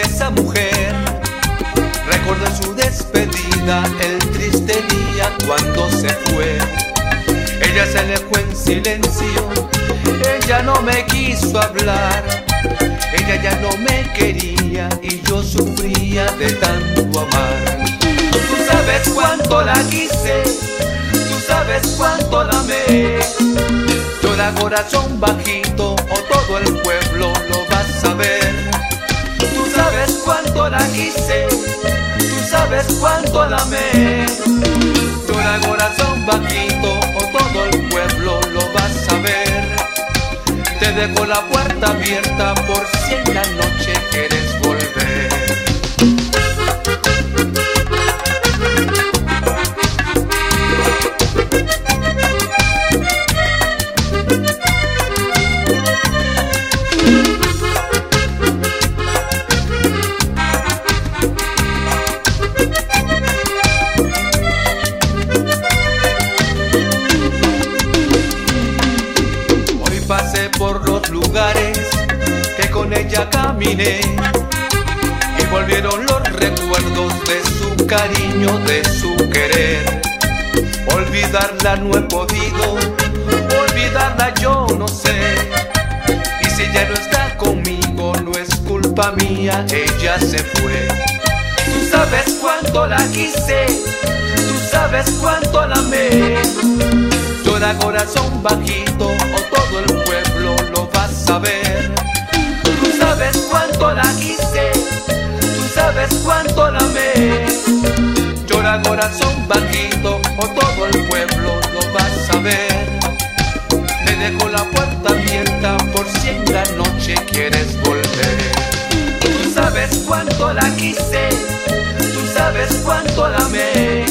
esa mujer. Recuerdo su despedida el triste día cuando se fue. Ella se alejó en silencio, ella no me quiso hablar. Ella ya no me quería y yo sufría de tanto amar. Tú sabes cuánto la quise, tú sabes cuánto la amé. Yo Llora corazón bajito o todo el pueblo lo va a saber. Sabes cuánto la quise, tú sabes cuánto la amé. Llora corazón bajito o todo el pueblo lo va a saber. Te dejo la puerta abierta por si en la noche quieres volver. Lugares que con ella caminé y volvieron los recuerdos de su cariño, de su querer. Olvidarla no he podido, olvidarla yo no sé. Y si ya no está conmigo, no es culpa mía, ella se fue. Tú sabes cuánto la quise, tú sabes cuánto la amé. Llora corazón bajito Tú sabes cuánto la quise, tú sabes cuánto la amé. Llora corazón bajito o todo el pueblo lo va a saber. Te dejo la puerta abierta por si en la noche quieres volver. Tú sabes cuánto la quise, tú sabes cuánto la amé.